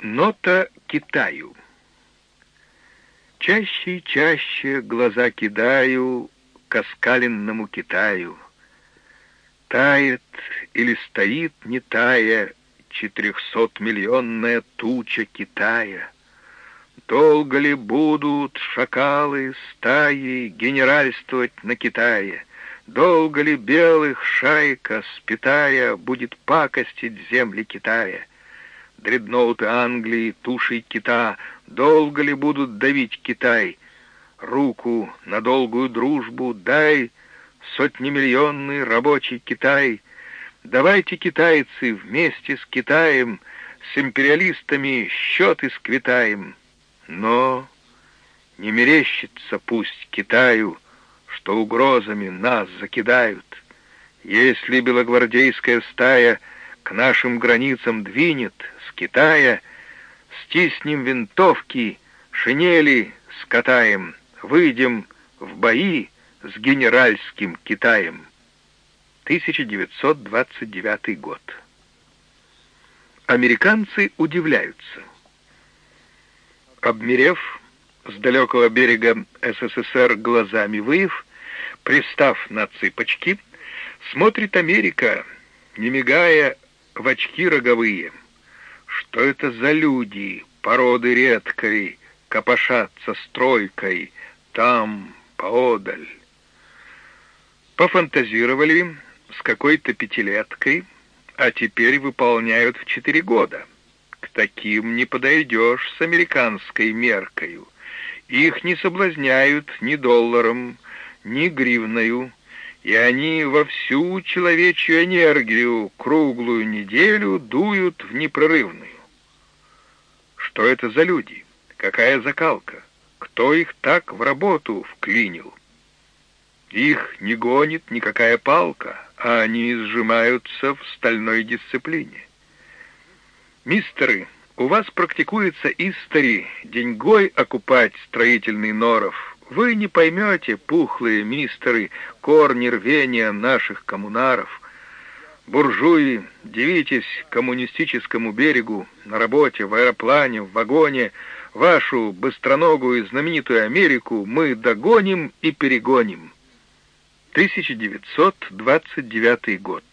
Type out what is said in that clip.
Нота Китаю. Чаще и чаще глаза кидаю к оскаленному Китаю. Тает или стоит, не тая, четырехсотмиллионная туча Китая. Долго ли будут шакалы стаи генеральствовать на Китае? Долго ли белых шайка, спитая, будет пакостить земли Китая? Дредноуты Англии, тушей кита, долго ли будут давить Китай? Руку на долгую дружбу дай, сотнемиллионный рабочий Китай. Давайте, китайцы, вместе с Китаем, с империалистами счеты сквитаем. Но не мерещится пусть Китаю, что угрозами нас закидают. Если белогвардейская стая к нашим границам двинет, Китая, стиснем винтовки, шинели скатаем, выйдем в бои с генеральским Китаем. 1929 год. Американцы удивляются. Обмерев с далекого берега СССР глазами выев, пристав на цыпочки, смотрит Америка, не мигая в очки роговые — что это за люди, породы редкой, копошатся стройкой, там, поодаль? Пофантазировали с какой-то пятилеткой, а теперь выполняют в четыре года. К таким не подойдешь с американской меркою. Их не соблазняют ни долларом, ни гривною, и они во всю человечью энергию круглую неделю дуют в непрерывную. Что это за люди? Какая закалка? Кто их так в работу вклинил? Их не гонит никакая палка, а они сжимаются в стальной дисциплине. Мистеры, у вас практикуется истори деньгой окупать строительный норов. Вы не поймете, пухлые мистеры, корни рвения наших коммунаров — Буржуи, дивитесь коммунистическому берегу, на работе, в аэроплане, в вагоне. Вашу быстроногую и знаменитую Америку мы догоним и перегоним. 1929 год.